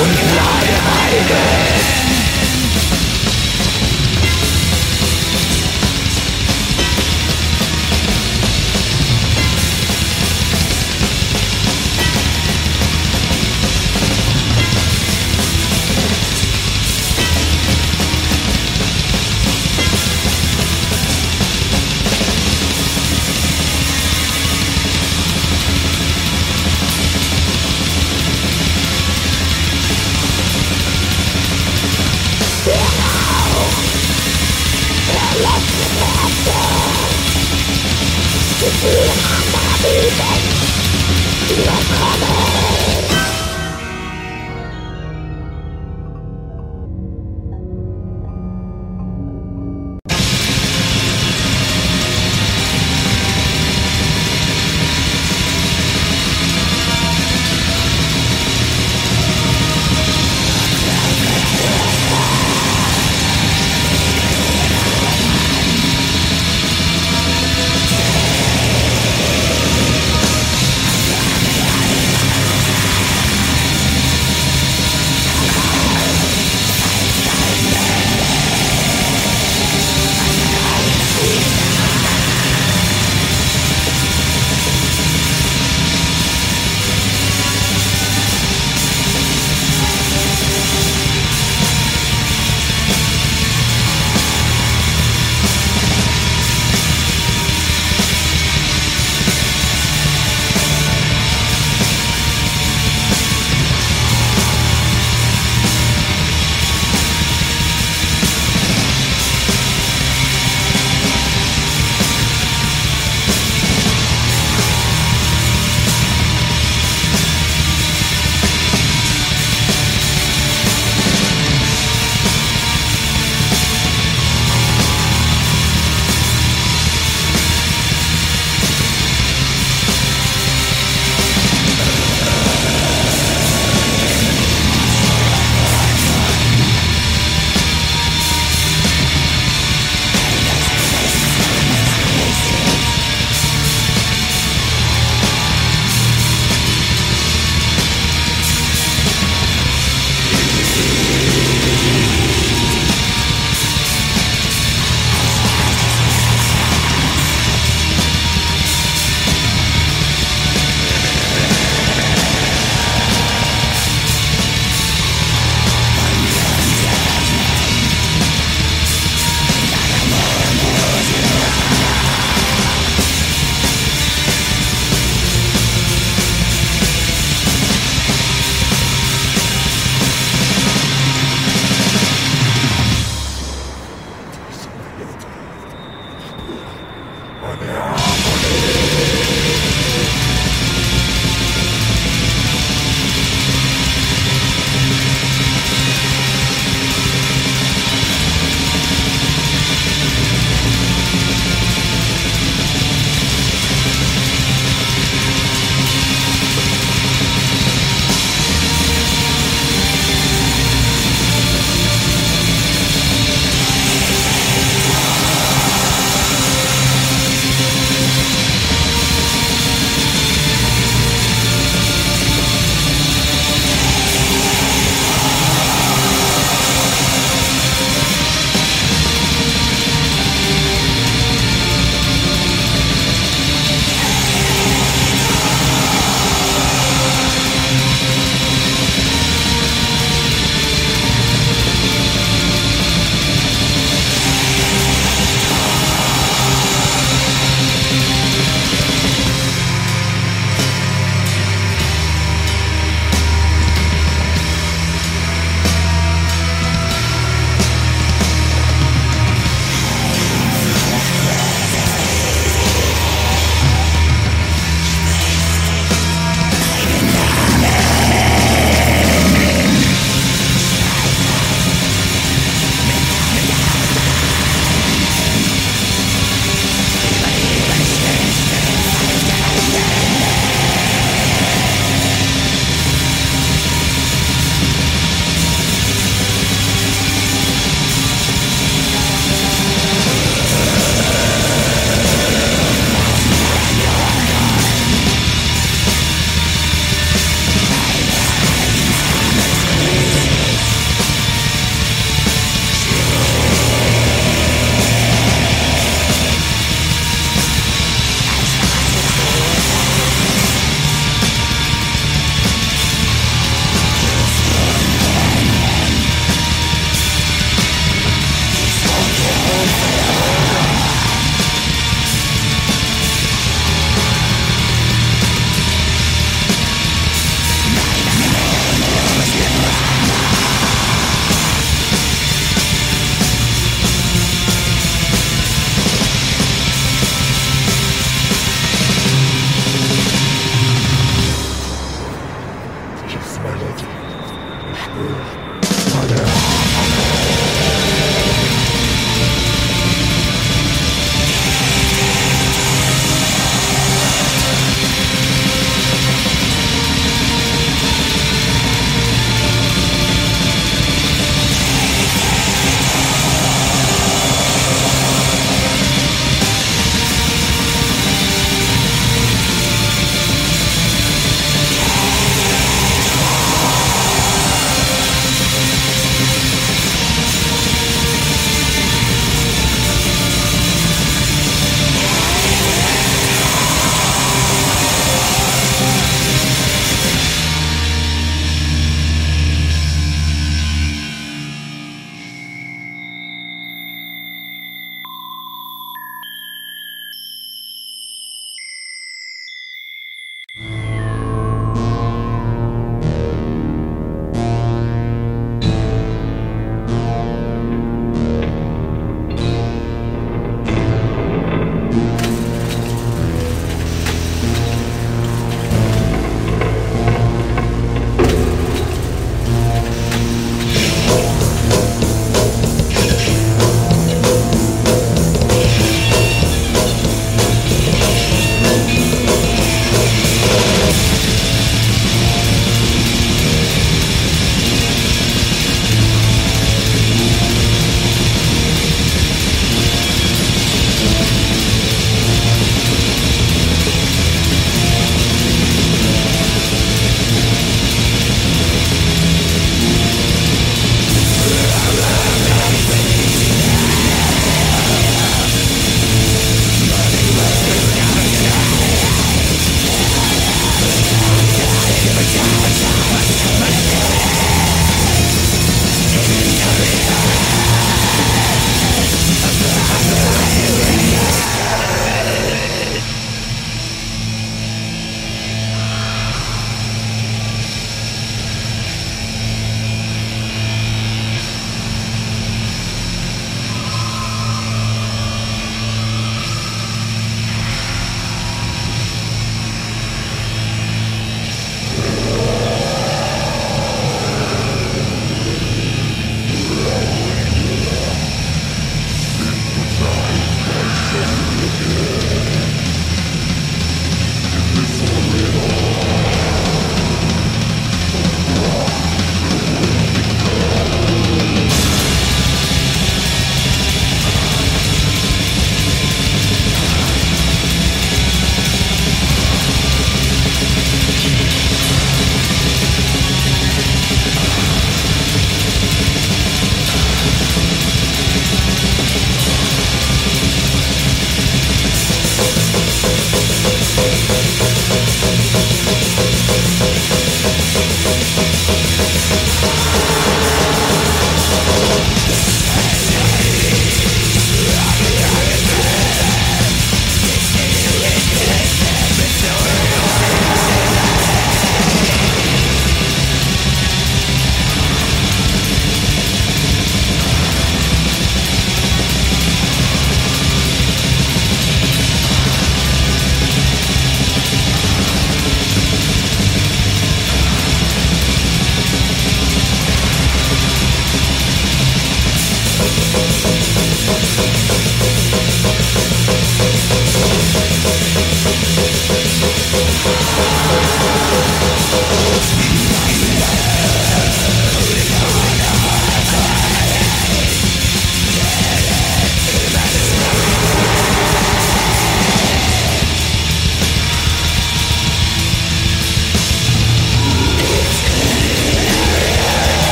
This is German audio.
und Klarheit.